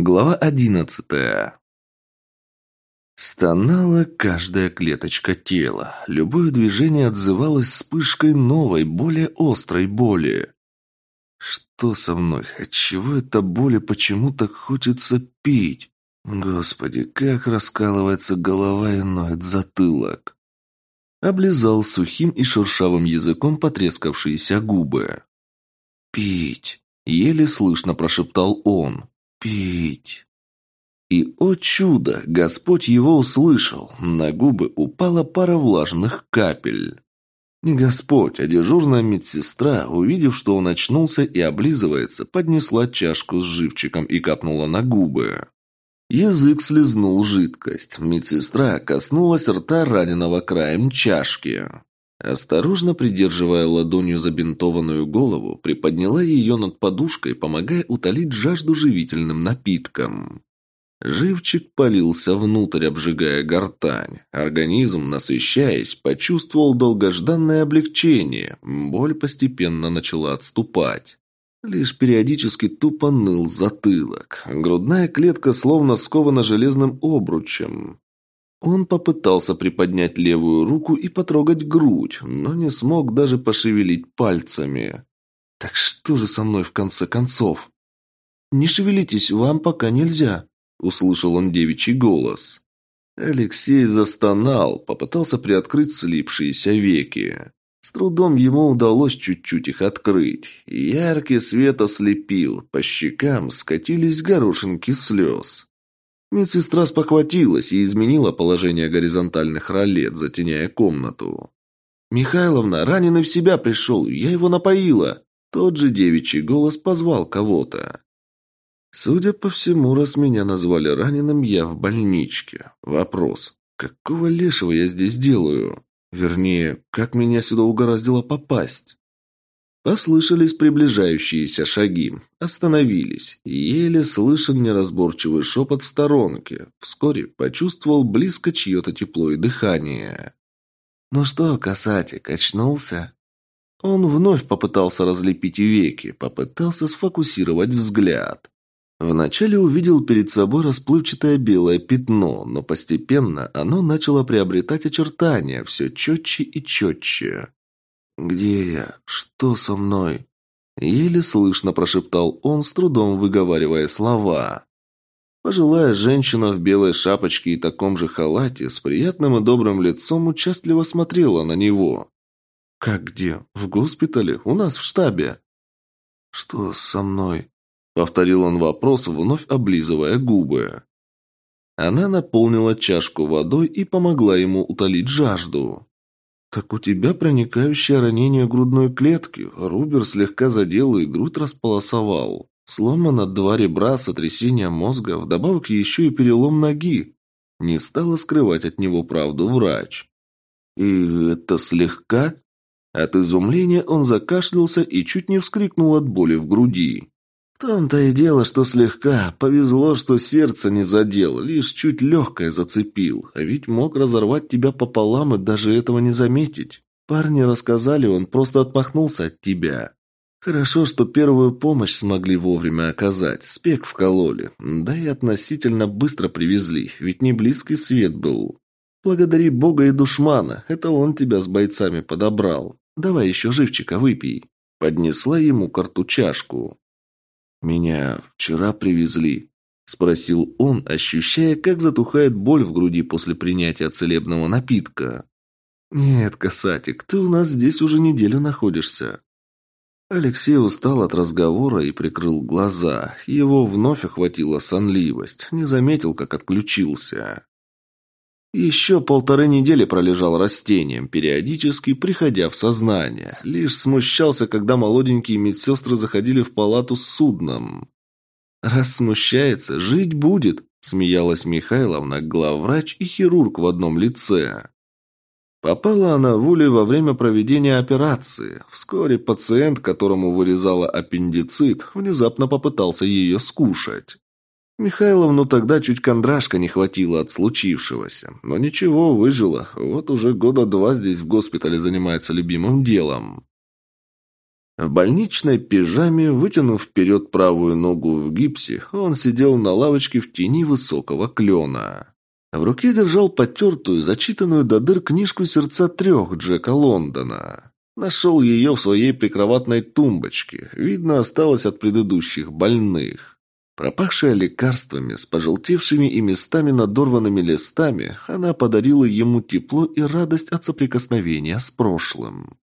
Глава одиннадцатая. Стонала каждая клеточка тела. Любое движение отзывалось вспышкой новой, более острой боли. Что со мной? Отчего эта боль и почему так хочется пить? Господи, как раскалывается голова и ноет затылок. Облизал сухим и шершавым языком потрескавшиеся губы. «Пить!» — еле слышно прошептал он. «Пить!» И, о чудо, Господь его услышал. На губы упала пара влажных капель. Не Господь, а дежурная медсестра, увидев, что он очнулся и облизывается, поднесла чашку с живчиком и капнула на губы. Язык слезнул жидкость. Медсестра коснулась рта раненого краем чашки. Осторожно придерживая ладонью забинтованную голову, приподняла ее над подушкой, помогая утолить жажду живительным напитком. Живчик полился внутрь, обжигая гортань. Организм, насыщаясь, почувствовал долгожданное облегчение. Боль постепенно начала отступать. Лишь периодически тупо ныл затылок. Грудная клетка словно скована железным обручем. Он попытался приподнять левую руку и потрогать грудь, но не смог даже пошевелить пальцами. «Так что же со мной в конце концов?» «Не шевелитесь, вам пока нельзя», – услышал он девичий голос. Алексей застонал, попытался приоткрыть слипшиеся веки. С трудом ему удалось чуть-чуть их открыть. Яркий свет ослепил, по щекам скатились горошинки слез. Медсестра спохватилась и изменила положение горизонтальных ролет, затеняя комнату. «Михайловна, раненый в себя пришел, я его напоила!» Тот же девичий голос позвал кого-то. Судя по всему, раз меня назвали раненым, я в больничке. Вопрос, какого лешего я здесь делаю? Вернее, как меня сюда угораздило попасть? Послышались приближающиеся шаги. Остановились. Еле слышен неразборчивый шепот в сторонке. Вскоре почувствовал близко чье-то тепло и дыхание. «Ну что, касатик, очнулся?» Он вновь попытался разлепить веки, попытался сфокусировать взгляд. Вначале увидел перед собой расплывчатое белое пятно, но постепенно оно начало приобретать очертания все четче и четче. «Где я? Что со мной?» Еле слышно прошептал он, с трудом выговаривая слова. Пожилая женщина в белой шапочке и таком же халате с приятным и добрым лицом участливо смотрела на него. «Как где? В госпитале? У нас в штабе?» «Что со мной?» Повторил он вопрос, вновь облизывая губы. Она наполнила чашку водой и помогла ему утолить жажду. «Так у тебя проникающее ранение грудной клетки. Рубер слегка задел и грудь располосовал. Сломано два ребра, сотрясение мозга, вдобавок еще и перелом ноги». Не стала скрывать от него правду врач. «И это слегка?» От изумления он закашлялся и чуть не вскрикнул от боли в груди. В том-то и дело, что слегка. Повезло, что сердце не задел, лишь чуть легкое зацепил. А ведь мог разорвать тебя пополам и даже этого не заметить. Парни рассказали, он просто отмахнулся от тебя. Хорошо, что первую помощь смогли вовремя оказать, спек вкололи. Да и относительно быстро привезли, ведь не близкий свет был. Благодари Бога и душмана, это он тебя с бойцами подобрал. Давай еще живчика выпей. Поднесла ему карту чашку. «Меня вчера привезли?» – спросил он, ощущая, как затухает боль в груди после принятия целебного напитка. «Нет, касатик, ты у нас здесь уже неделю находишься». Алексей устал от разговора и прикрыл глаза. Его вновь охватила сонливость. Не заметил, как отключился. Еще полторы недели пролежал растением, периодически приходя в сознание. Лишь смущался, когда молоденькие медсестры заходили в палату с судном. «Раз смущается, жить будет», – смеялась Михайловна, главврач и хирург в одном лице. Попала она в улей во время проведения операции. Вскоре пациент, которому вырезала аппендицит, внезапно попытался ее скушать. Михайловну тогда чуть кондрашка не хватило от случившегося. Но ничего, выжила. Вот уже года два здесь в госпитале занимается любимым делом. В больничной пижаме, вытянув вперед правую ногу в гипсе, он сидел на лавочке в тени высокого клена. В руке держал потертую, зачитанную до дыр книжку «Сердца трех» Джека Лондона. Нашел ее в своей прикроватной тумбочке. Видно, осталось от предыдущих больных. Пропахшая лекарствами, с пожелтевшими и местами надорванными листами, она подарила ему тепло и радость от соприкосновения с прошлым.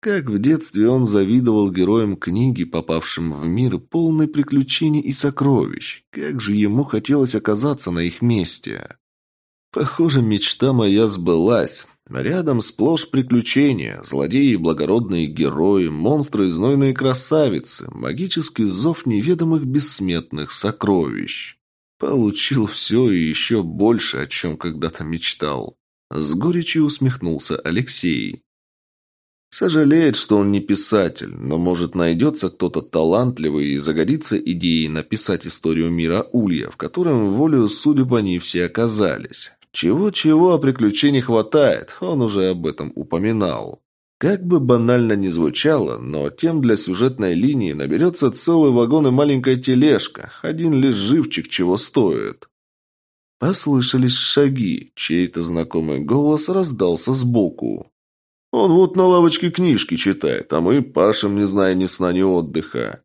Как в детстве он завидовал героям книги, попавшим в мир, полный приключений и сокровищ. Как же ему хотелось оказаться на их месте. Похоже, мечта моя сбылась. Рядом сплошь приключения, злодеи и благородные герои, монстры и знойные красавицы, магический зов неведомых бессмертных сокровищ. Получил все и еще больше, о чем когда-то мечтал. С горечью усмехнулся Алексей. Сожалеет, что он не писатель, но, может, найдется кто-то талантливый и загодится идеей написать историю мира Улья, в котором волею судеб они все оказались. Чего-чего, а приключений хватает, он уже об этом упоминал. Как бы банально ни звучало, но тем для сюжетной линии наберется целый вагон и маленькая тележка, один лишь живчик чего стоит. Послышались шаги, чей-то знакомый голос раздался сбоку. «Он вот на лавочке книжки читает, а мы пашем, не зная ни сна, ни отдыха».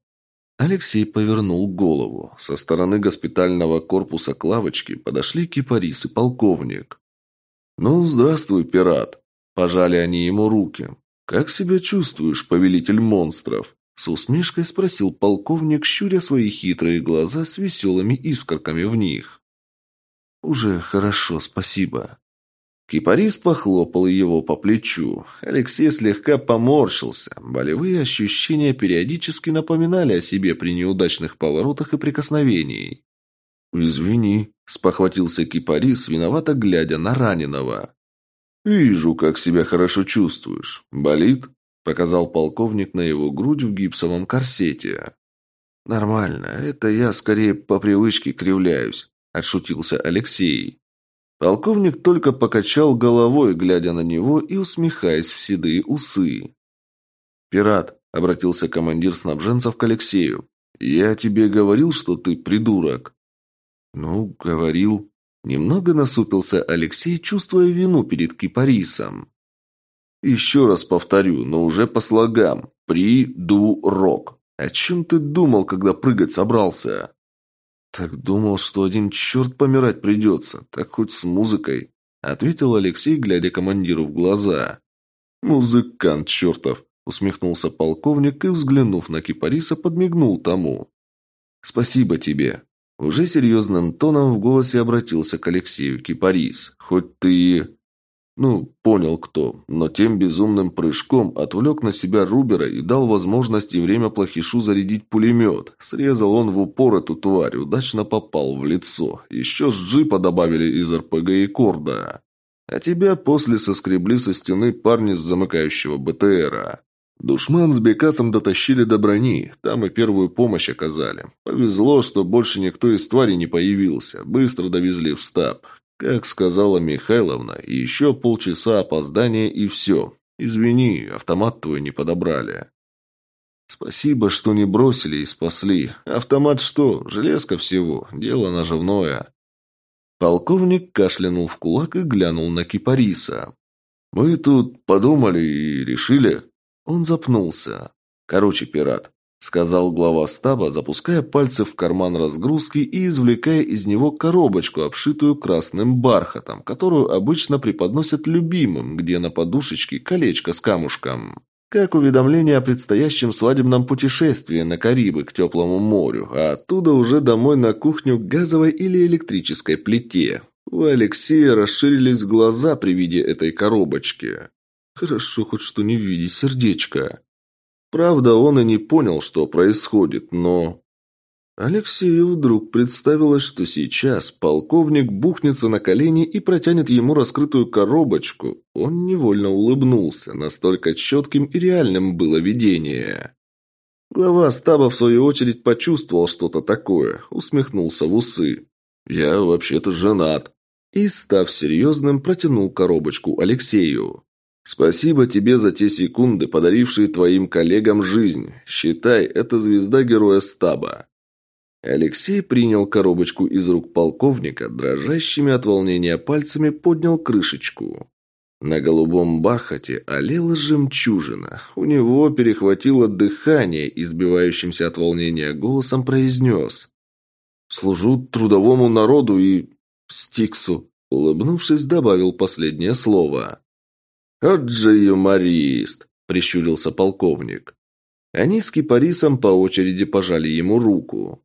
Алексей повернул голову. Со стороны госпитального корпуса к лавочке подошли кипарис и полковник. «Ну, здравствуй, пират!» Пожали они ему руки. «Как себя чувствуешь, повелитель монстров?» С усмешкой спросил полковник, щуря свои хитрые глаза с веселыми искорками в них. «Уже хорошо, спасибо». Кипарис похлопал его по плечу. Алексей слегка поморщился. Болевые ощущения периодически напоминали о себе при неудачных поворотах и прикосновениях. «Извини», – спохватился Кипарис, виновато глядя на раненого. «Вижу, как себя хорошо чувствуешь. Болит?» – показал полковник на его грудь в гипсовом корсете. «Нормально. Это я скорее по привычке кривляюсь», – отшутился Алексей. Полковник только покачал головой, глядя на него и усмехаясь в седые усы. «Пират», — обратился командир снабженцев к Алексею, — «я тебе говорил, что ты придурок». «Ну, говорил». Немного насупился Алексей, чувствуя вину перед кипарисом. «Еще раз повторю, но уже по слогам. Придурок. О чем ты думал, когда прыгать собрался?» «Так думал, что один черт помирать придется, так хоть с музыкой», — ответил Алексей, глядя командиру в глаза. «Музыкант чертов», — усмехнулся полковник и, взглянув на кипариса, подмигнул тому. «Спасибо тебе». Уже серьезным тоном в голосе обратился к Алексею Кипарис. «Хоть ты...» Ну, понял кто, но тем безумным прыжком отвлек на себя Рубера и дал возможность и время плохишу зарядить пулемет. Срезал он в упор эту тварь, удачно попал в лицо. Еще с джипа добавили из РПГ и корда. А тебя после соскребли со стены парни с замыкающего БТРа. Душман с Бекасом дотащили до брони, там и первую помощь оказали. Повезло, что больше никто из тварей не появился. Быстро довезли в стаб. Как сказала Михайловна, еще полчаса опоздания и все. Извини, автомат твой не подобрали. Спасибо, что не бросили и спасли. Автомат что? Железка всего. Дело наживное. Полковник кашлянул в кулак и глянул на кипариса. «Мы тут подумали и решили...» Он запнулся. «Короче, пират, сказал глава стаба, запуская пальцы в карман разгрузки и извлекая из него коробочку, обшитую красным бархатом, которую обычно преподносят любимым, где на подушечке колечко с камушком. Как уведомление о предстоящем свадебном путешествии на Карибы к теплому морю, а оттуда уже домой на кухню к газовой или электрической плите. У Алексея расширились глаза при виде этой коробочки. Хорошо хоть что не видеть сердечко. Правда, он и не понял, что происходит, но... Алексею вдруг представилось, что сейчас полковник бухнется на колени и протянет ему раскрытую коробочку. Он невольно улыбнулся, настолько четким и реальным было видение. Глава стаба, в свою очередь, почувствовал что-то такое, усмехнулся в усы. «Я вообще-то женат». И, став серьезным, протянул коробочку Алексею. Спасибо тебе за те секунды, подарившие твоим коллегам жизнь. Считай, это звезда героя стаба». Алексей принял коробочку из рук полковника, дрожащими от волнения пальцами поднял крышечку. На голубом бархате олела жемчужина. У него перехватило дыхание и сбивающимся от волнения голосом произнес. «Служу трудовому народу и... Стиксу», улыбнувшись, добавил последнее слово. «От же юморист!» – прищурился полковник. Они с Кипарисом по очереди пожали ему руку.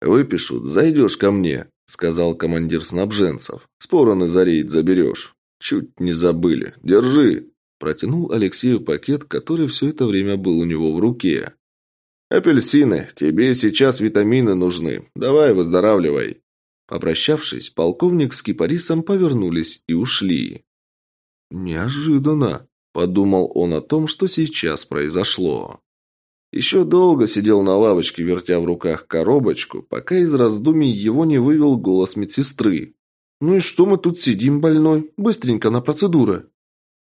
«Выпишут, зайдешь ко мне», – сказал командир снабженцев. «Спороны за рейд заберешь». «Чуть не забыли. Держи!» Протянул Алексею пакет, который все это время был у него в руке. «Апельсины. Тебе сейчас витамины нужны. Давай, выздоравливай». Попрощавшись, полковник с кипарисом повернулись и ушли. «Неожиданно», – подумал он о том, что сейчас произошло. Еще долго сидел на лавочке, вертя в руках коробочку, пока из раздумий его не вывел голос медсестры. «Ну и что мы тут сидим, больной? Быстренько на процедуры».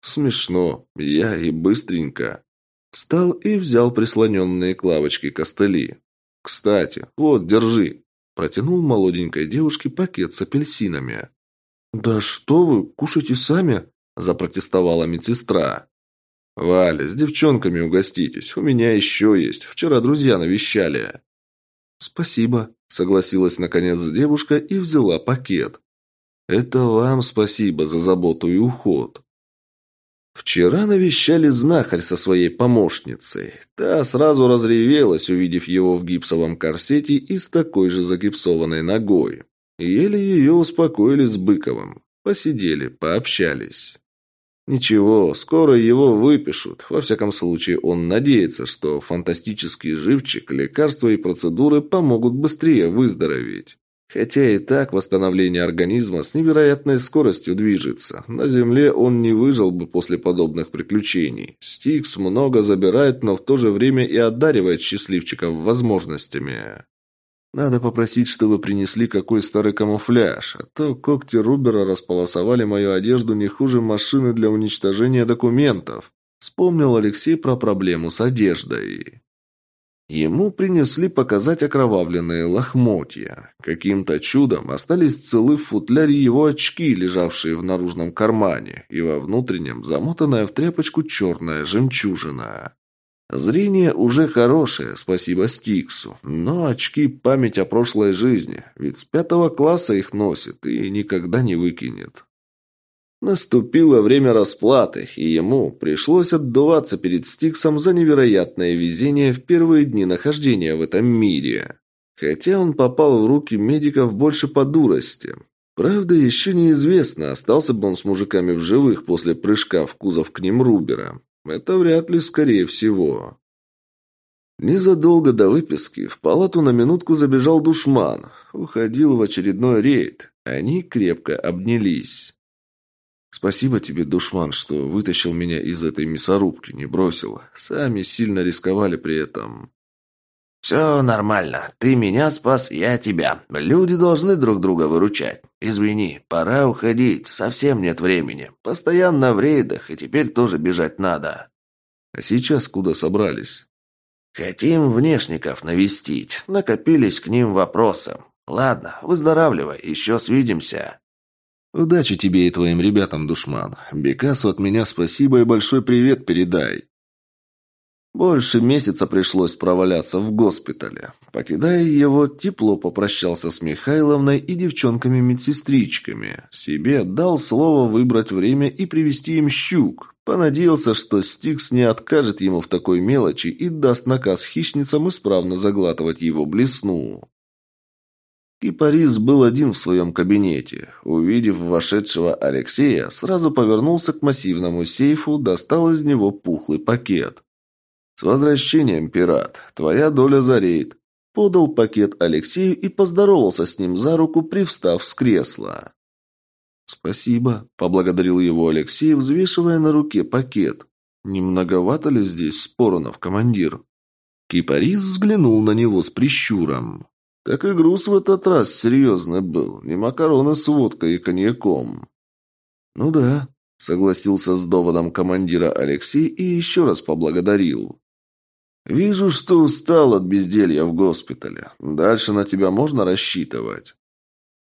«Смешно. Я и быстренько». Встал и взял прислоненные к лавочке костыли. «Кстати, вот, держи». Протянул молоденькой девушке пакет с апельсинами. «Да что вы, кушайте сами», – запротестовала медсестра. «Валя, с девчонками угоститесь. У меня еще есть. Вчера друзья навещали». «Спасибо», – согласилась наконец девушка и взяла пакет. Это вам спасибо за заботу и уход. Вчера навещали знахарь со своей помощницей. Та сразу разревелась, увидев его в гипсовом корсете и с такой же загипсованной ногой. Еле ее успокоили с Быковым. Посидели, пообщались. Ничего, скоро его выпишут. Во всяком случае, он надеется, что фантастический живчик, лекарства и процедуры помогут быстрее выздороветь. Хотя и так восстановление организма с невероятной скоростью движется. На Земле он не выжил бы после подобных приключений. Стикс много забирает, но в то же время и одаривает счастливчиков возможностями. Надо попросить, чтобы принесли какой старый камуфляж, а то когти Рубера располосовали мою одежду не хуже машины для уничтожения документов. Вспомнил Алексей про проблему с одеждой. Ему принесли показать окровавленные лохмотья. Каким-то чудом остались целы в футляре его очки, лежавшие в наружном кармане, и во внутреннем замотанная в тряпочку черная жемчужина. Зрение уже хорошее, спасибо Стиксу, но очки – память о прошлой жизни, ведь с пятого класса их носит и никогда не выкинет. Наступило время расплаты, и ему пришлось отдуваться перед Стиксом за невероятное везение в первые дни нахождения в этом мире. Хотя он попал в руки медиков больше по дурости. Правда, еще неизвестно, остался бы он с мужиками в живых после прыжка в кузов к ним Рубера. Это вряд ли, скорее всего. Незадолго до выписки в палату на минутку забежал душман. Уходил в очередной рейд. Они крепко обнялись. Спасибо тебе, душман, что вытащил меня из этой мясорубки, не бросил. Сами сильно рисковали при этом. «Все нормально. Ты меня спас, я тебя. Люди должны друг друга выручать. Извини, пора уходить, совсем нет времени. Постоянно в рейдах, и теперь тоже бежать надо». «А сейчас куда собрались?» «Хотим внешников навестить. Накопились к ним вопросы. Ладно, выздоравливай, еще свидимся». «Удачи тебе и твоим ребятам, душман. Бекасу от меня спасибо и большой привет передай». Больше месяца пришлось проваляться в госпитале. Покидая его, тепло попрощался с Михайловной и девчонками-медсестричками. Себе дал слово выбрать время и привести им щук. Понадеялся, что Стикс не откажет ему в такой мелочи и даст наказ хищницам исправно заглатывать его блесну. Кипарис был один в своем кабинете. Увидев вошедшего Алексея, сразу повернулся к массивному сейфу, достал из него пухлый пакет. «С возвращением, пират! Твоя доля за рейд!» Подал пакет Алексею и поздоровался с ним за руку, привстав с кресла. «Спасибо», – поблагодарил его Алексей, взвешивая на руке пакет. «Не многовато ли здесь споронов, командир?» Кипарис взглянул на него с прищуром. Так и груз в этот раз серьезный был. Не макароны с водкой и коньяком. Ну да, Согласился с доводом командира Алексей и еще раз поблагодарил. «Вижу, что устал от безделья в госпитале. Дальше на тебя можно рассчитывать?»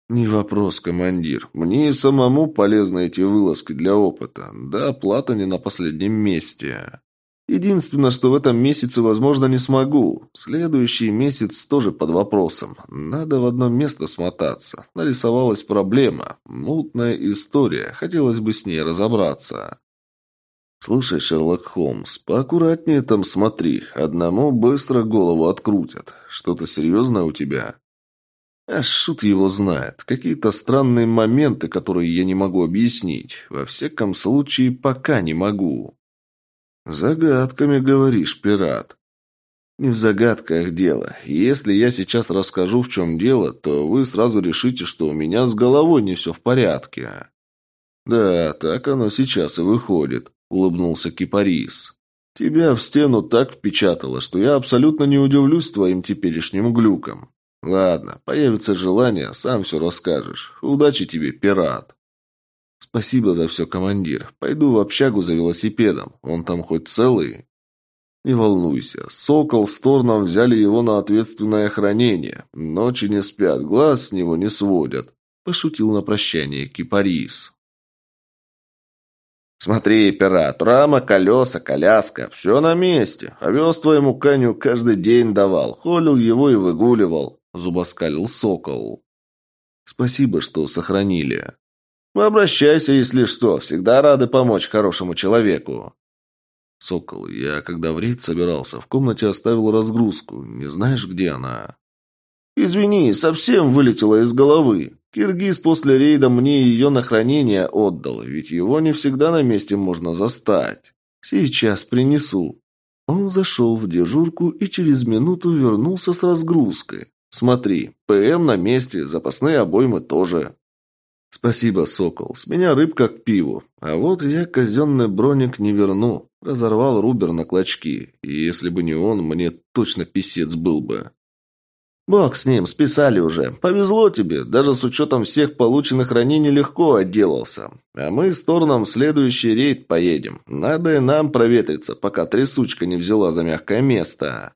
«Не вопрос, командир. Мне и самому полезны эти вылазки для опыта. Да, плата не на последнем месте. Единственное, что в этом месяце, возможно, не смогу. Следующий месяц тоже под вопросом. Надо в одно место смотаться. Нарисовалась проблема. Мутная история. Хотелось бы с ней разобраться». «Слушай, Шерлок Холмс, поаккуратнее там смотри. Одному быстро голову открутят. Что-то серьезное у тебя?» А шут его знает. Какие-то странные моменты, которые я не могу объяснить. Во всяком случае, пока не могу. Загадками говоришь, пират. Не в загадках дело. Если я сейчас расскажу, в чем дело, то вы сразу решите, что у меня с головой не все в порядке. Да, так оно сейчас и выходит, улыбнулся Кипарис. Тебя в стену так впечатало, что я абсолютно не удивлюсь твоим теперешним глюком. «Ладно, появится желание, сам все расскажешь. Удачи тебе, пират!» «Спасибо за все, командир. Пойду в общагу за велосипедом. Он там хоть целый?» «Не волнуйся. Сокол с Торном взяли его на ответственное хранение. Ночи не спят, глаз с него не сводят», – пошутил на прощание Кипарис. «Смотри, пират, рама, колеса, коляска, все на месте. Овес твоему коню каждый день давал, холил его и выгуливал зубоскалил сокол. «Спасибо, что сохранили». «Обращайся, если что. Всегда рады помочь хорошему человеку». «Сокол, я когда в рейд собирался, в комнате оставил разгрузку. Не знаешь, где она?» «Извини, совсем вылетела из головы. Киргиз после рейда мне ее на хранение отдал, ведь его не всегда на месте можно застать. Сейчас принесу». Он зашел в дежурку и через минуту вернулся с разгрузкой. Смотри, ПМ на месте, запасные обоймы тоже. Спасибо, Сокол. С меня рыбка к пиву. А вот я казенный броник не верну. Разорвал Рубер на клочки. И если бы не он, мне точно писец был бы. Бог с ним, списали уже. Повезло тебе. Даже с учетом всех полученных ранений легко отделался. А мы с Торном в следующий рейд поедем. Надо и нам проветриться, пока трясучка не взяла за мягкое место.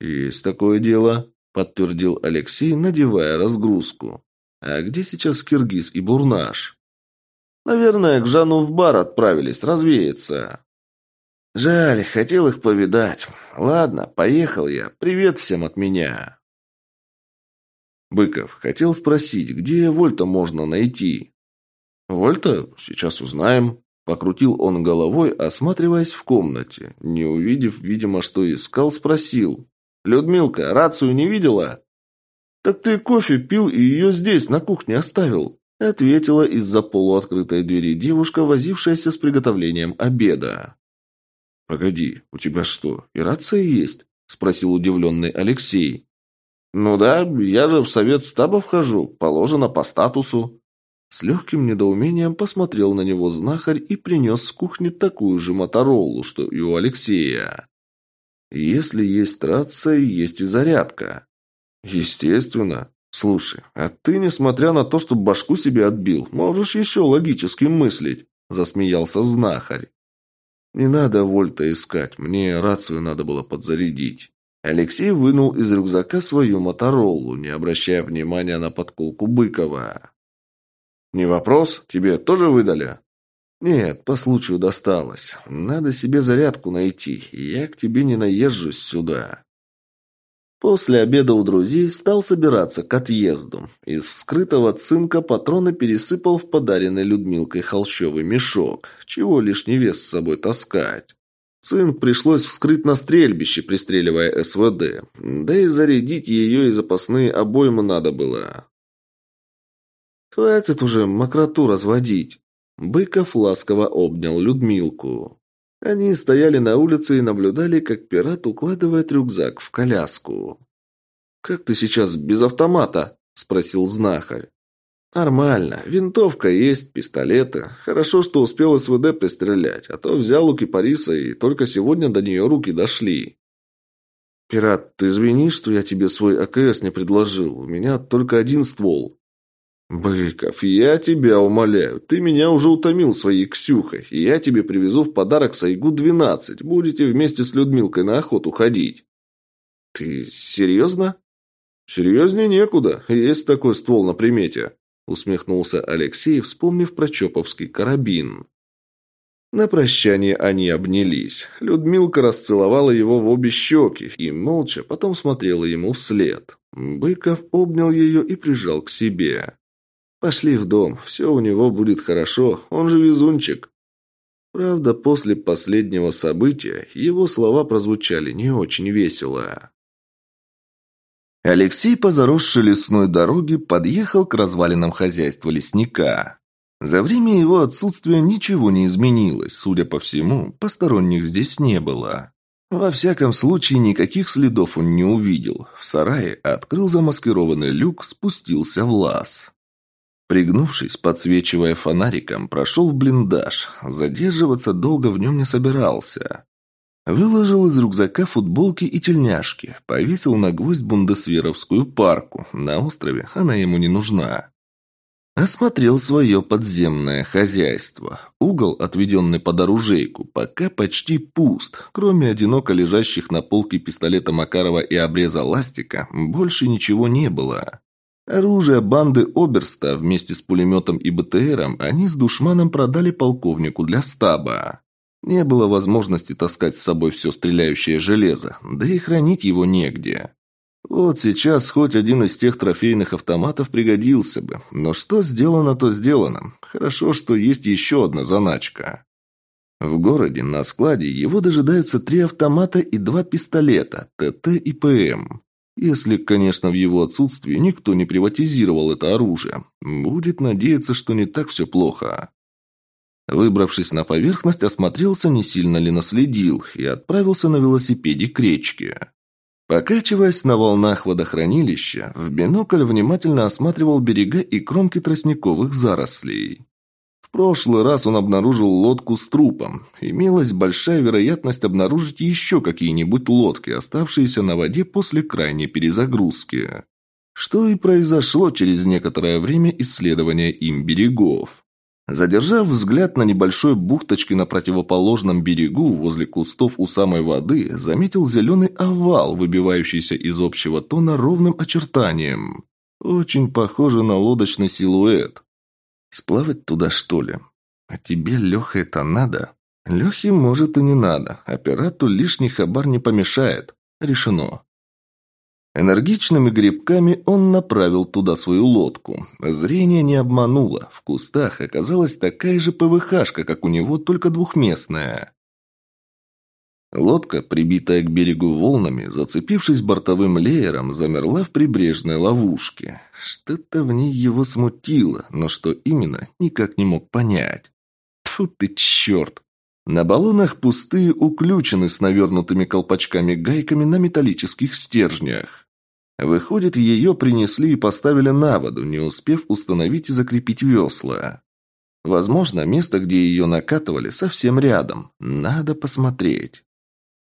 Есть такое дело подтвердил Алексей, надевая разгрузку. А где сейчас Киргиз и Бурнаш? Наверное, к Жану в бар отправились развеяться. Жаль, хотел их повидать. Ладно, поехал я. Привет всем от меня. Быков, хотел спросить, где Вольта можно найти? Вольта? Сейчас узнаем. Покрутил он головой, осматриваясь в комнате. Не увидев, видимо, что искал, спросил. «Людмилка, рацию не видела?» «Так ты кофе пил и ее здесь, на кухне оставил», ответила из-за полуоткрытой двери девушка, возившаяся с приготовлением обеда. «Погоди, у тебя что, и рация есть?» спросил удивленный Алексей. «Ну да, я же в совет стаба вхожу, положено по статусу». С легким недоумением посмотрел на него знахарь и принес с кухни такую же моторолу, что и у Алексея. Если есть рация, есть и зарядка. Естественно. Слушай, а ты, несмотря на то, что башку себе отбил, можешь еще логически мыслить, засмеялся знахарь. Не надо вольта искать, мне рацию надо было подзарядить. Алексей вынул из рюкзака свою Моторолу, не обращая внимания на подколку Быкова. «Не вопрос? Тебе тоже выдали?» «Нет, по случаю досталось. Надо себе зарядку найти. Я к тебе не наезжусь сюда». После обеда у друзей стал собираться к отъезду. Из вскрытого цинка патроны пересыпал в подаренный Людмилкой холщовый мешок. Чего лишний вес с собой таскать? Цинк пришлось вскрыть на стрельбище, пристреливая СВД. Да и зарядить ее и запасные обоймы надо было. «Хватит уже мокроту разводить», Быков ласково обнял Людмилку. Они стояли на улице и наблюдали, как пират укладывает рюкзак в коляску. «Как ты сейчас без автомата?» – спросил знахарь. «Нормально. Винтовка есть, пистолеты. Хорошо, что успел СВД пристрелять, а то взял у кипариса, и только сегодня до нее руки дошли». «Пират, ты извини, что я тебе свой АКС не предложил. У меня только один ствол». «Быков, я тебя умоляю, ты меня уже утомил своей Ксюхой, и я тебе привезу в подарок Сайгу-12, будете вместе с Людмилкой на охоту ходить». «Ты серьезно?» «Серьезнее некуда, есть такой ствол на примете», усмехнулся Алексей, вспомнив про Чоповский карабин. На прощание они обнялись. Людмилка расцеловала его в обе щеки и молча потом смотрела ему вслед. Быков обнял ее и прижал к себе. «Пошли в дом, все у него будет хорошо, он же везунчик». Правда, после последнего события его слова прозвучали не очень весело. Алексей по заросшей лесной дороге подъехал к развалинам хозяйства лесника. За время его отсутствия ничего не изменилось, судя по всему, посторонних здесь не было. Во всяком случае, никаких следов он не увидел. В сарае открыл замаскированный люк, спустился в лаз. Пригнувшись, подсвечивая фонариком, прошел в блиндаж. Задерживаться долго в нем не собирался. Выложил из рюкзака футболки и тельняшки, повесил на гвоздь бундесверовскую парку. На острове она ему не нужна. Осмотрел свое подземное хозяйство. Угол, отведенный под оружейку, пока почти пуст. Кроме одиноко лежащих на полке пистолета Макарова и обреза ластика, больше ничего не было. Оружие банды Оберста вместе с пулеметом и БТРом они с душманом продали полковнику для стаба. Не было возможности таскать с собой все стреляющее железо, да и хранить его негде. Вот сейчас хоть один из тех трофейных автоматов пригодился бы, но что сделано, то сделано. Хорошо, что есть еще одна заначка. В городе на складе его дожидаются три автомата и два пистолета, ТТ и ПМ. Если, конечно, в его отсутствии никто не приватизировал это оружие. Будет надеяться, что не так все плохо. Выбравшись на поверхность, осмотрелся, не сильно ли наследил, и отправился на велосипеде к речке. Покачиваясь на волнах водохранилища, в бинокль внимательно осматривал берега и кромки тростниковых зарослей. В прошлый раз он обнаружил лодку с трупом. Имелась большая вероятность обнаружить еще какие-нибудь лодки, оставшиеся на воде после крайней перезагрузки. Что и произошло через некоторое время исследования им берегов. Задержав взгляд на небольшой бухточке на противоположном берегу, возле кустов у самой воды, заметил зеленый овал, выбивающийся из общего тона ровным очертанием. Очень похоже на лодочный силуэт. Сплавать туда, что ли? А тебе, Леха, это надо? Лехе, может, и не надо. Операту лишний хабар не помешает. Решено. Энергичными грибками он направил туда свою лодку. Зрение не обмануло. В кустах оказалась такая же ПВХшка, как у него, только двухместная. Лодка, прибитая к берегу волнами, зацепившись бортовым леером, замерла в прибрежной ловушке. Что-то в ней его смутило, но что именно, никак не мог понять. Тьфу ты, черт! На баллонах пустые уключены с навернутыми колпачками-гайками на металлических стержнях. Выходит, ее принесли и поставили на воду, не успев установить и закрепить весла. Возможно, место, где ее накатывали, совсем рядом. Надо посмотреть.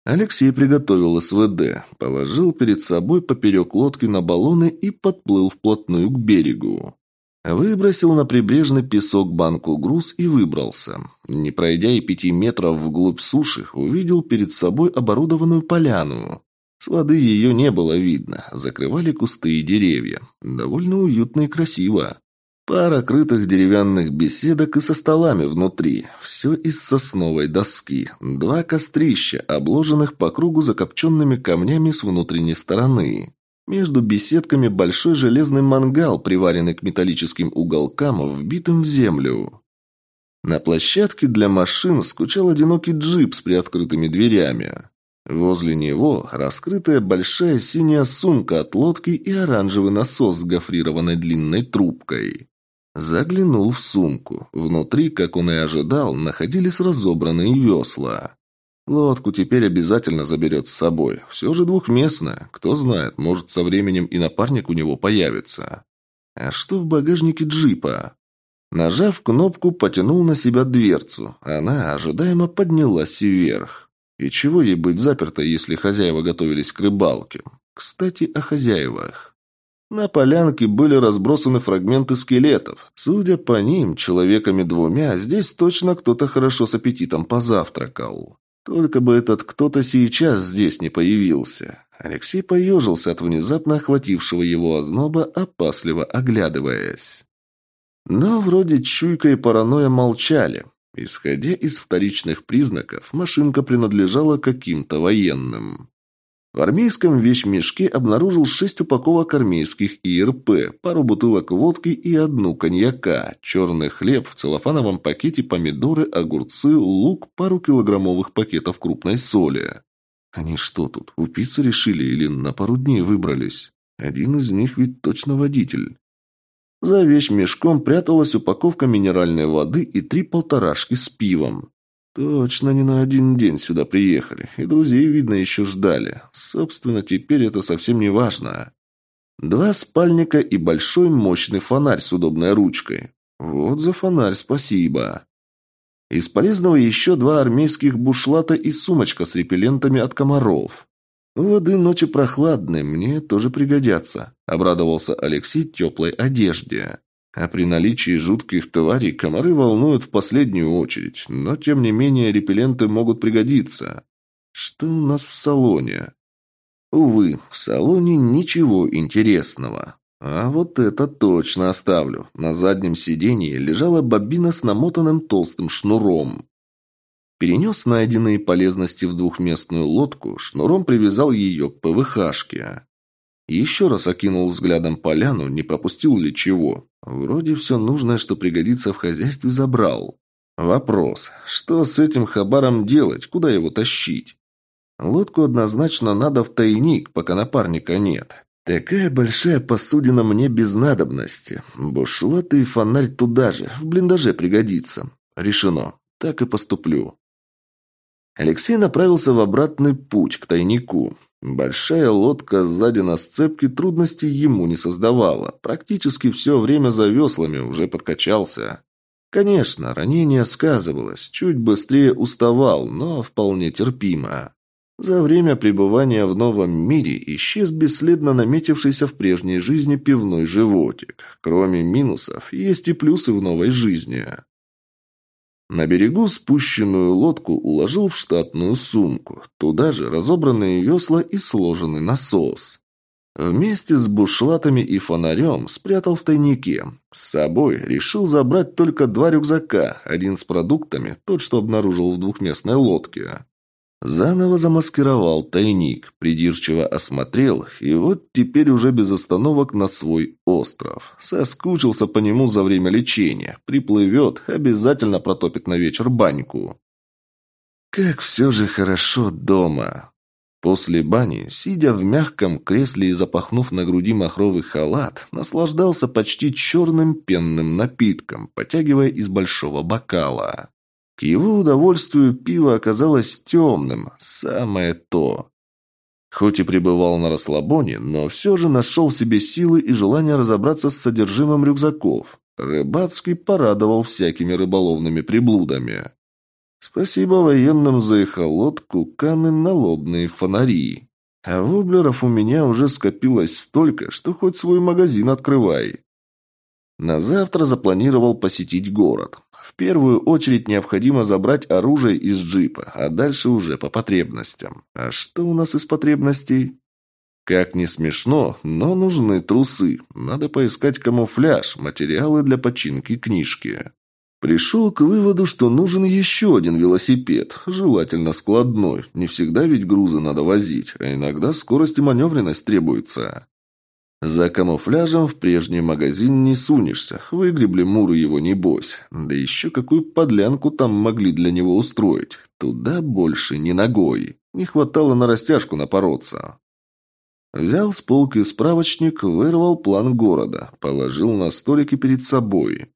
Алексей приготовил СВД, положил перед собой поперек лодки на баллоны и подплыл вплотную к берегу. Выбросил на прибрежный песок банку груз и выбрался. Не пройдя и пяти метров вглубь суши, увидел перед собой оборудованную поляну. С воды ее не было видно, закрывали кусты и деревья. Довольно уютно и красиво. Пара крытых деревянных беседок и со столами внутри. Все из сосновой доски. Два кострища, обложенных по кругу закопченными камнями с внутренней стороны. Между беседками большой железный мангал, приваренный к металлическим уголкам, вбитым в землю. На площадке для машин скучал одинокий джип с приоткрытыми дверями. Возле него раскрытая большая синяя сумка от лодки и оранжевый насос с гофрированной длинной трубкой. Заглянул в сумку. Внутри, как он и ожидал, находились разобранные весла. Лодку теперь обязательно заберет с собой. Все же двухместная. Кто знает, может, со временем и напарник у него появится. А что в багажнике джипа? Нажав кнопку, потянул на себя дверцу. Она ожидаемо поднялась вверх. И чего ей быть запертой, если хозяева готовились к рыбалке? Кстати, о хозяевах. На полянке были разбросаны фрагменты скелетов. Судя по ним, человеками двумя, здесь точно кто-то хорошо с аппетитом позавтракал. Только бы этот кто-то сейчас здесь не появился. Алексей поежился от внезапно охватившего его озноба, опасливо оглядываясь. Но вроде чуйка и паранойя молчали. Исходя из вторичных признаков, машинка принадлежала каким-то военным. В армейском вещмешке обнаружил шесть упаковок армейских ИРП, пару бутылок водки и одну коньяка, черный хлеб в целлофановом пакете, помидоры, огурцы, лук, пару килограммовых пакетов крупной соли. Они что тут, упиться решили или на пару дней выбрались? Один из них ведь точно водитель. За вещмешком пряталась упаковка минеральной воды и три полторашки с пивом. Точно не на один день сюда приехали. И друзей, видно, еще ждали. Собственно, теперь это совсем не важно. Два спальника и большой мощный фонарь с удобной ручкой. Вот за фонарь спасибо. Из полезного еще два армейских бушлата и сумочка с репеллентами от комаров. «Воды ночи прохладные, мне тоже пригодятся», – обрадовался Алексей теплой одежде. А при наличии жутких тварей комары волнуют в последнюю очередь, но тем не менее репелленты могут пригодиться. Что у нас в салоне? Увы, в салоне ничего интересного. А вот это точно оставлю. На заднем сидении лежала бобина с намотанным толстым шнуром. Перенес найденные полезности в двухместную лодку, шнуром привязал ее к ПВХшке. Еще раз окинул взглядом поляну, не пропустил ли чего. Вроде все нужное, что пригодится в хозяйстве, забрал. Вопрос, что с этим хабаром делать, куда его тащить? Лодку однозначно надо в тайник, пока напарника нет. Такая большая посудина мне без надобности. Бушлат и фонарь туда же, в блиндаже пригодится. Решено. Так и поступлю. Алексей направился в обратный путь к тайнику. Большая лодка сзади на сцепке трудностей ему не создавала. Практически все время за веслами уже подкачался. Конечно, ранение сказывалось, чуть быстрее уставал, но вполне терпимо. За время пребывания в новом мире исчез бесследно наметившийся в прежней жизни пивной животик. Кроме минусов, есть и плюсы в новой жизни. На берегу спущенную лодку уложил в штатную сумку. Туда же разобранные весла и сложенный насос. Вместе с бушлатами и фонарем спрятал в тайнике. С собой решил забрать только два рюкзака, один с продуктами, тот, что обнаружил в двухместной лодке. Заново замаскировал тайник, придирчиво осмотрел, и вот теперь уже без остановок на свой остров. Соскучился по нему за время лечения. Приплывет, обязательно протопит на вечер баньку. Как все же хорошо дома. После бани, сидя в мягком кресле и запахнув на груди махровый халат, наслаждался почти черным пенным напитком, потягивая из большого бокала. Его удовольствию пиво оказалось темным, самое то. Хоть и пребывал на расслабоне, но все же нашел в себе силы и желание разобраться с содержимым рюкзаков. Рыбацкий порадовал всякими рыболовными приблудами. Спасибо военным за эхолотку, каны, налобные фонари. А воблеров у меня уже скопилось столько, что хоть свой магазин открывай. На завтра запланировал посетить город. В первую очередь необходимо забрать оружие из джипа, а дальше уже по потребностям. А что у нас из потребностей? Как не смешно, но нужны трусы. Надо поискать камуфляж, материалы для починки книжки. Пришел к выводу, что нужен еще один велосипед, желательно складной. Не всегда ведь грузы надо возить, а иногда скорость и маневренность требуется. За камуфляжем в прежний магазин не сунешься. Выгребли муры его, небось. Да еще какую подлянку там могли для него устроить. Туда больше ни ногой. Не хватало на растяжку напороться. Взял с полки справочник, вырвал план города. Положил на столики перед собой.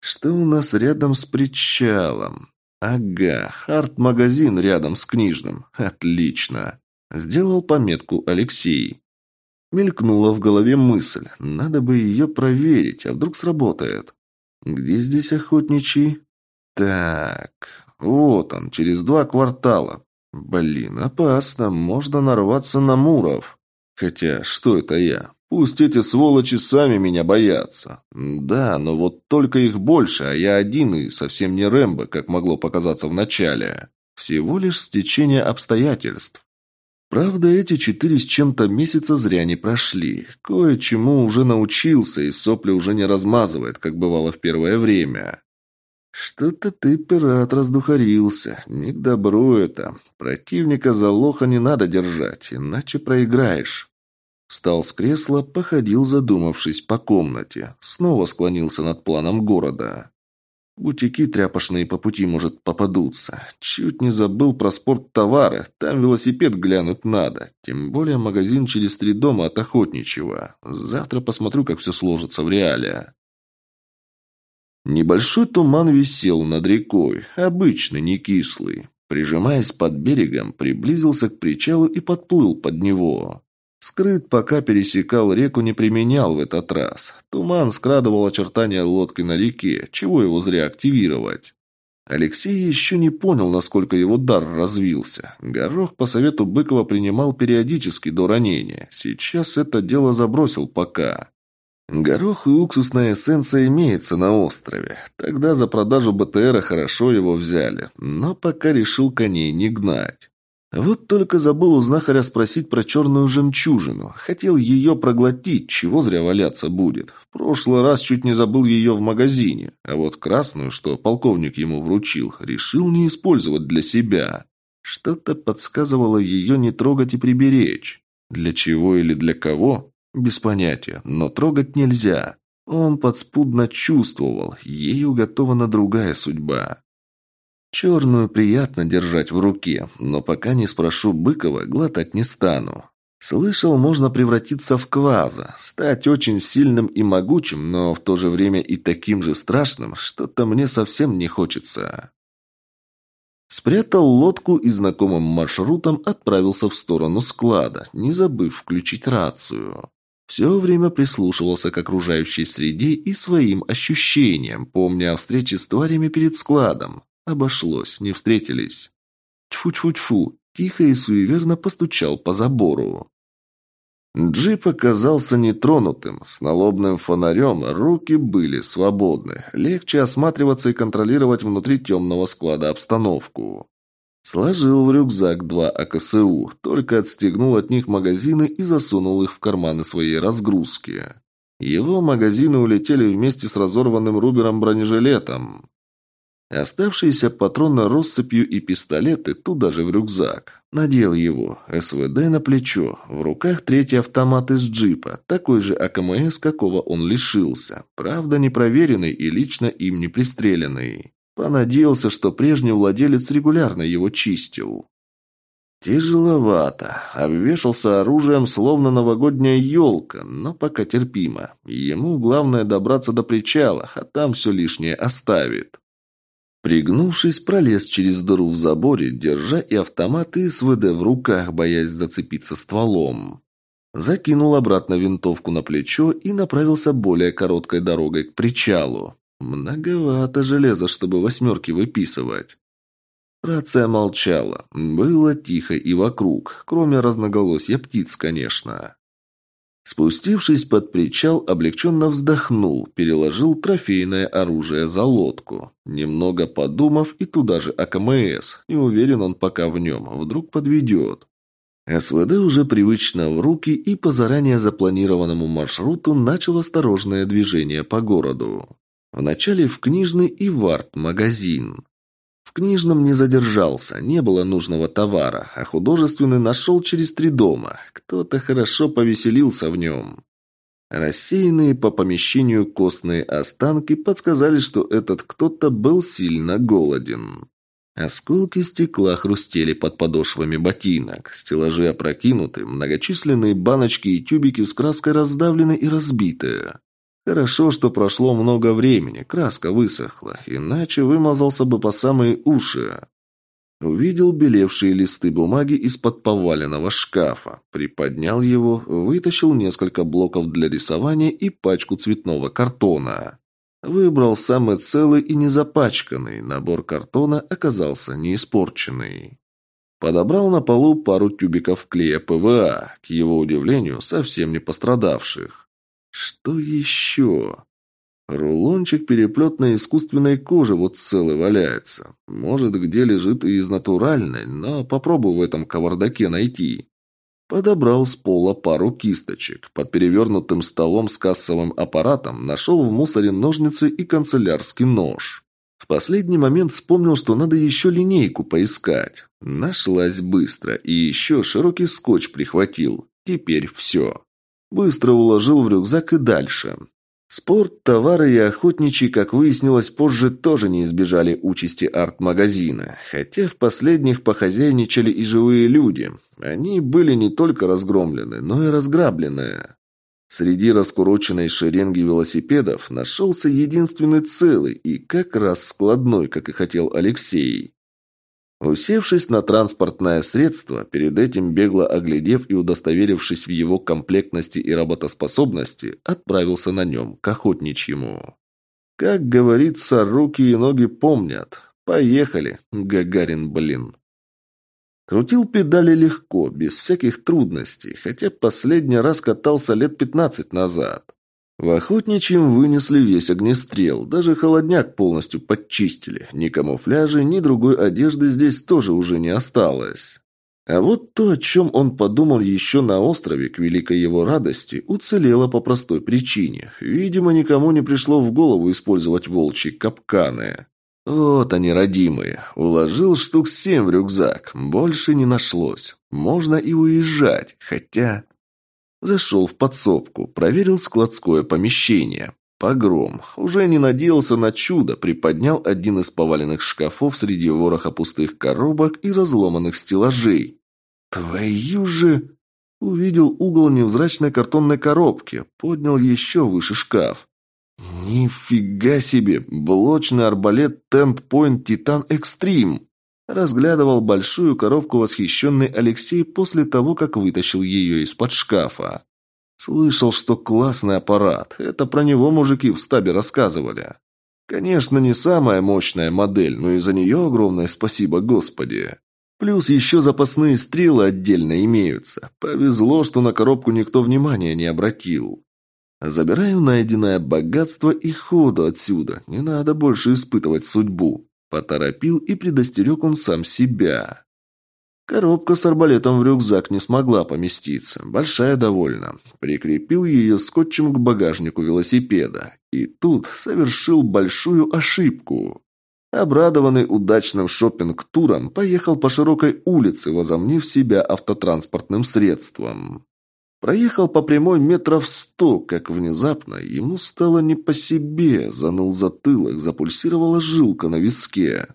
Что у нас рядом с причалом? Ага, хард-магазин рядом с книжным. Отлично. Сделал пометку Алексей. Мелькнула в голове мысль. Надо бы ее проверить, а вдруг сработает. Где здесь охотничий? Так, вот он, через два квартала. Блин, опасно, можно нарваться на муров. Хотя, что это я? Пусть эти сволочи сами меня боятся. Да, но вот только их больше, а я один и совсем не Рэмбо, как могло показаться в начале. Всего лишь стечение обстоятельств. Правда, эти четыре с чем-то месяца зря не прошли. Кое-чему уже научился, и сопли уже не размазывает, как бывало в первое время. «Что-то ты, пират, раздухарился. Не к добру это. Противника за лоха не надо держать, иначе проиграешь». Встал с кресла, походил, задумавшись по комнате. Снова склонился над планом города. Бутики тряпочные по пути, может, попадутся. Чуть не забыл про спорттовары. Там велосипед глянуть надо. Тем более магазин через три дома от охотничьего. Завтра посмотрю, как все сложится в реале. Небольшой туман висел над рекой, обычный, не кислый. Прижимаясь под берегом, приблизился к причалу и подплыл под него. Скрыт, пока пересекал реку, не применял в этот раз. Туман скрадывал очертания лодки на реке, чего его зря активировать. Алексей еще не понял, насколько его дар развился. Горох по совету Быкова принимал периодически до ранения. Сейчас это дело забросил пока. Горох и уксусная эссенция имеется на острове. Тогда за продажу БТРа хорошо его взяли, но пока решил коней не гнать. Вот только забыл у знахаря спросить про черную жемчужину. Хотел ее проглотить, чего зря валяться будет. В прошлый раз чуть не забыл ее в магазине. А вот красную, что полковник ему вручил, решил не использовать для себя. Что-то подсказывало ее не трогать и приберечь. Для чего или для кого? Без понятия, но трогать нельзя. Он подспудно чувствовал, ей уготована другая судьба. Черную приятно держать в руке, но пока не спрошу Быкова, глотать не стану. Слышал, можно превратиться в кваза, стать очень сильным и могучим, но в то же время и таким же страшным, что-то мне совсем не хочется. Спрятал лодку и знакомым маршрутом отправился в сторону склада, не забыв включить рацию. Все время прислушивался к окружающей среде и своим ощущениям, помня о встрече с тварями перед складом. Обошлось, не встретились. Тьфу-тьфу-тьфу, тихо и суеверно постучал по забору. Джип оказался нетронутым. С налобным фонарем руки были свободны. Легче осматриваться и контролировать внутри темного склада обстановку. Сложил в рюкзак два АКСУ, только отстегнул от них магазины и засунул их в карманы своей разгрузки. Его магазины улетели вместе с разорванным Рубером-бронежилетом. Оставшиеся патроны россыпью и пистолеты туда же в рюкзак. Надел его, СВД на плечо, в руках третий автомат из джипа, такой же АКМС, какого он лишился, правда непроверенный и лично им не пристреленный. Понадеялся, что прежний владелец регулярно его чистил. Тяжеловато. Обвешался оружием, словно новогодняя елка, но пока терпимо. Ему главное добраться до причала, а там все лишнее оставит. Пригнувшись, пролез через дыру в заборе, держа и автомат, и СВД в руках, боясь зацепиться стволом. Закинул обратно винтовку на плечо и направился более короткой дорогой к причалу. Многовато железа, чтобы восьмерки выписывать. Рация молчала. Было тихо и вокруг, кроме разноголосия птиц, конечно. Спустившись под причал, облегченно вздохнул, переложил трофейное оружие за лодку. Немного подумав, и туда же АКМС. И уверен он пока в нем, вдруг подведет. СВД уже привычно в руки и по заранее запланированному маршруту начал осторожное движение по городу. Вначале в книжный и в арт-магазин. Книжном не задержался, не было нужного товара, а художественный нашел через три дома. Кто-то хорошо повеселился в нем. Рассеянные по помещению костные останки подсказали, что этот кто-то был сильно голоден. Осколки стекла хрустели под подошвами ботинок, стеллажи опрокинуты, многочисленные баночки и тюбики с краской раздавлены и разбиты. Хорошо, что прошло много времени, краска высохла, иначе вымазался бы по самые уши. Увидел белевшие листы бумаги из-под поваленного шкафа, приподнял его, вытащил несколько блоков для рисования и пачку цветного картона. Выбрал самый целый и незапачканный, набор картона оказался неиспорченный. Подобрал на полу пару тюбиков клея ПВА, к его удивлению, совсем не пострадавших. Что еще? Рулончик переплетной искусственной кожи вот целый валяется. Может, где лежит и из натуральной, но попробуй в этом кавардаке найти. Подобрал с пола пару кисточек. Под перевернутым столом с кассовым аппаратом нашел в мусоре ножницы и канцелярский нож. В последний момент вспомнил, что надо еще линейку поискать. Нашлась быстро, и еще широкий скотч прихватил. Теперь все. Быстро уложил в рюкзак и дальше. Спорт, товары и охотничьи, как выяснилось позже, тоже не избежали участи арт-магазина. Хотя в последних похозяйничали и живые люди. Они были не только разгромлены, но и разграблены. Среди раскуроченной шеренги велосипедов нашелся единственный целый и как раз складной, как и хотел Алексей. Усевшись на транспортное средство, перед этим бегло оглядев и удостоверившись в его комплектности и работоспособности, отправился на нем к охотничьему. Как говорится, руки и ноги помнят. Поехали, Гагарин, блин. Крутил педали легко, без всяких трудностей, хотя последний раз катался лет пятнадцать назад. В охотничьем вынесли весь огнестрел, даже холодняк полностью подчистили. Ни камуфляжа, ни другой одежды здесь тоже уже не осталось. А вот то, о чем он подумал еще на острове, к великой его радости, уцелело по простой причине. Видимо, никому не пришло в голову использовать волчьи капканы. Вот они, родимые. Уложил штук семь в рюкзак. Больше не нашлось. Можно и уезжать, хотя... Зашел в подсобку, проверил складское помещение. Погром. Уже не надеялся на чудо, приподнял один из поваленных шкафов среди вороха пустых коробок и разломанных стеллажей. «Твою же...» Увидел угол невзрачной картонной коробки, поднял еще выше шкаф. «Нифига себе! Блочный арбалет Тент Point Титан Экстрим!» Разглядывал большую коробку восхищенный Алексей после того, как вытащил ее из-под шкафа. Слышал, что классный аппарат. Это про него мужики в стабе рассказывали. Конечно, не самая мощная модель, но и за нее огромное спасибо Господи. Плюс еще запасные стрелы отдельно имеются. Повезло, что на коробку никто внимания не обратил. Забираю найденное богатство и ходу отсюда. Не надо больше испытывать судьбу. Поторопил и предостерег он сам себя. Коробка с арбалетом в рюкзак не смогла поместиться. Большая довольно. Прикрепил ее скотчем к багажнику велосипеда. И тут совершил большую ошибку. Обрадованный удачным шопинг-туром, поехал по широкой улице, возомнив себя автотранспортным средством. Проехал по прямой метров сто, как внезапно ему стало не по себе, заныл затылок, запульсировала жилка на виске.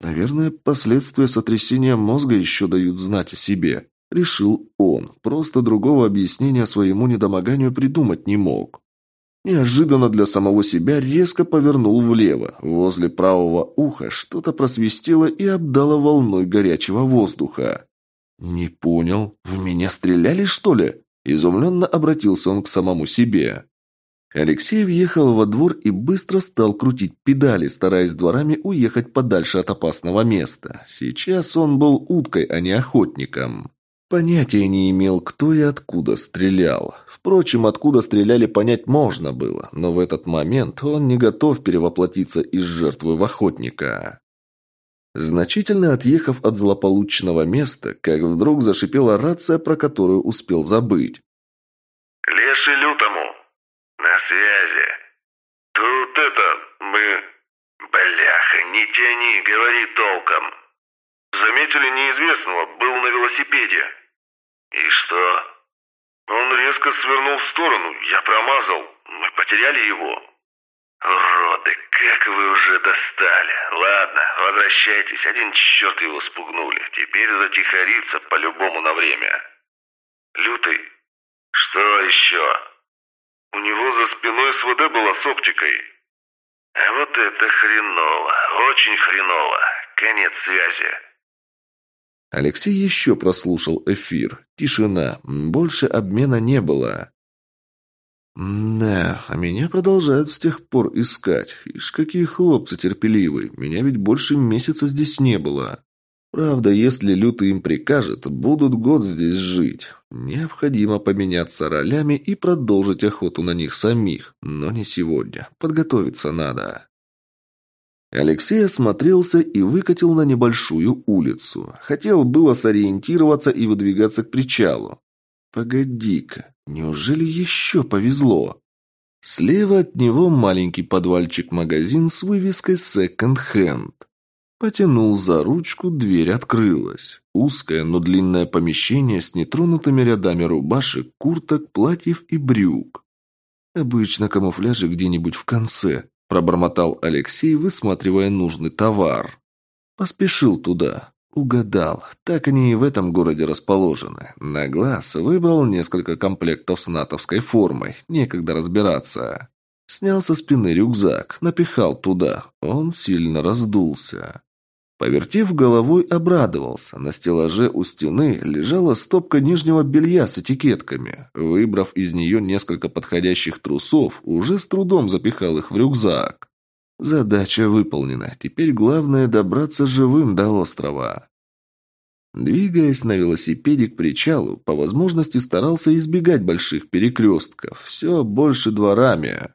Наверное, последствия сотрясения мозга еще дают знать о себе. Решил он, просто другого объяснения своему недомоганию придумать не мог. Неожиданно для самого себя резко повернул влево. Возле правого уха что-то просвистело и обдало волной горячего воздуха. «Не понял. В меня стреляли, что ли?» Изумленно обратился он к самому себе. Алексей въехал во двор и быстро стал крутить педали, стараясь дворами уехать подальше от опасного места. Сейчас он был уткой, а не охотником. Понятия не имел, кто и откуда стрелял. Впрочем, откуда стреляли, понять можно было, но в этот момент он не готов перевоплотиться из жертвы в охотника. Значительно отъехав от злополучного места, как вдруг зашипела рация, про которую успел забыть. «Леший лютому! На связи! Тут это... мы... Бляха, не тяни, говори толком! Заметили неизвестного, был на велосипеде. И что? Он резко свернул в сторону, я промазал, мы потеряли его». «Уроды, как вы уже достали! Ладно, возвращайтесь, один черт его спугнули. Теперь затихарится по-любому на время. Лютый, что еще?» «У него за спиной СВД была с оптикой». «А вот это хреново, очень хреново. Конец связи». Алексей еще прослушал эфир. Тишина. Больше обмена не было. «Да, а меня продолжают с тех пор искать. Ишь, какие хлопцы терпеливые. Меня ведь больше месяца здесь не было». Правда, если Лютый им прикажет, будут год здесь жить. Необходимо поменяться ролями и продолжить охоту на них самих. Но не сегодня. Подготовиться надо. Алексей осмотрелся и выкатил на небольшую улицу. Хотел было сориентироваться и выдвигаться к причалу. «Погоди-ка, неужели еще повезло?» Слева от него маленький подвальчик-магазин с вывеской «Second Hand». Потянул за ручку, дверь открылась. Узкое, но длинное помещение с нетронутыми рядами рубашек, курток, платьев и брюк. Обычно камуфляжи где-нибудь в конце, пробормотал Алексей, высматривая нужный товар. Поспешил туда. Угадал. Так они и в этом городе расположены. На глаз выбрал несколько комплектов с натовской формой. Некогда разбираться. Снял со спины рюкзак, напихал туда. Он сильно раздулся. Повертев головой, обрадовался. На стеллаже у стены лежала стопка нижнего белья с этикетками. Выбрав из нее несколько подходящих трусов, уже с трудом запихал их в рюкзак. Задача выполнена. Теперь главное добраться живым до острова. Двигаясь на велосипеде к причалу, по возможности старался избегать больших перекрестков. Все больше дворами.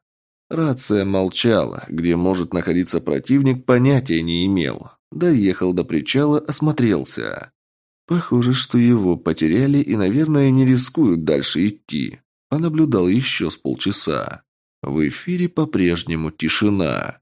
Рация молчала. Где может находиться противник, понятия не имел. Доехал до причала, осмотрелся. Похоже, что его потеряли и, наверное, не рискуют дальше идти. Понаблюдал еще с полчаса. В эфире по-прежнему тишина.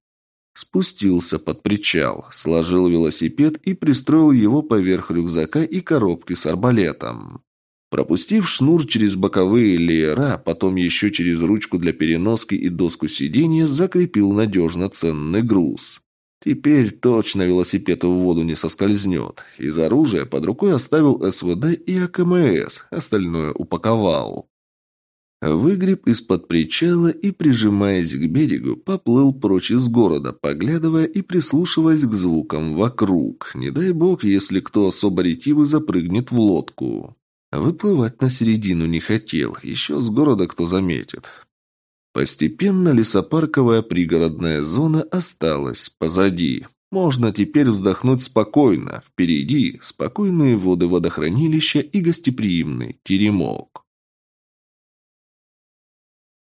Спустился под причал, сложил велосипед и пристроил его поверх рюкзака и коробки с арбалетом. Пропустив шнур через боковые леера, потом еще через ручку для переноски и доску сиденья, закрепил надежно ценный груз. Теперь точно велосипед в воду не соскользнет. Из оружия под рукой оставил СВД и АКМС, остальное упаковал. Выгреб из-под причала и, прижимаясь к берегу, поплыл прочь из города, поглядывая и прислушиваясь к звукам вокруг. Не дай бог, если кто особо ретивый запрыгнет в лодку. Выплывать на середину не хотел, еще с города кто заметит. Постепенно лесопарковая пригородная зона осталась позади. Можно теперь вздохнуть спокойно. Впереди спокойные воды водохранилища и гостеприимный теремок.